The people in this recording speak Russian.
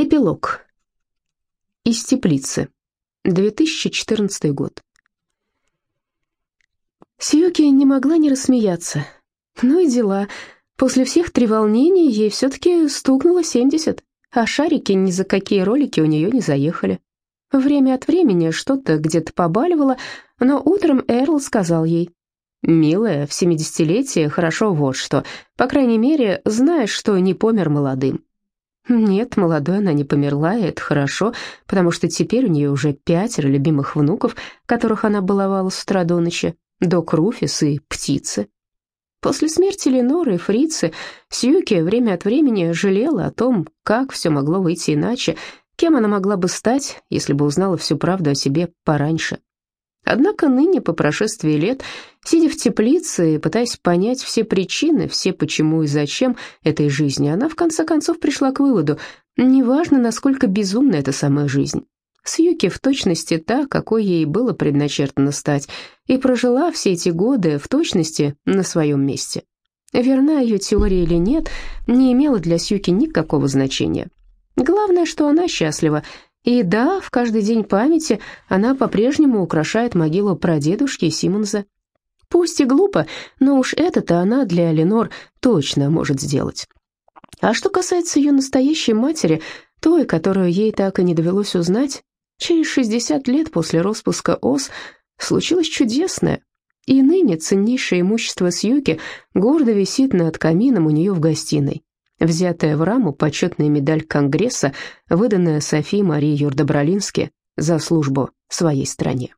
Эпилог. Из теплицы. 2014 год. Сьюки не могла не рассмеяться. Ну и дела. После всех треволнений ей все-таки стукнуло 70, а шарики ни за какие ролики у нее не заехали. Время от времени что-то где-то побаливало, но утром Эрл сказал ей, «Милая, в семидесятилетие хорошо вот что. По крайней мере, знаешь, что не помер молодым. Нет, молодой она не померла, и это хорошо, потому что теперь у нее уже пятеро любимых внуков, которых она баловала с утра до ночи, док Руфис и птицы. После смерти Леноры и Фрицы Сьюки время от времени жалела о том, как все могло выйти иначе, кем она могла бы стать, если бы узнала всю правду о себе пораньше. Однако ныне, по прошествии лет, сидя в теплице и пытаясь понять все причины, все почему и зачем этой жизни, она в конце концов пришла к выводу, неважно, насколько безумна эта самая жизнь. Сьюки в точности та, какой ей было предначертано стать, и прожила все эти годы в точности на своем месте. Верна ее теория или нет, не имело для Сьюки никакого значения. Главное, что она счастлива, и да, в каждый день памяти она по-прежнему украшает могилу прадедушки Симонза. Пусть и глупо, но уж это-то она для Ленор точно может сделать. А что касается ее настоящей матери, той, которую ей так и не довелось узнать, через 60 лет после распуска ОС случилось чудесное. И ныне ценнейшее имущество Сьюки гордо висит над камином у нее в гостиной взятая в раму почетная медаль Конгресса, выданная Софии Марии Юрдобролинске за службу своей стране.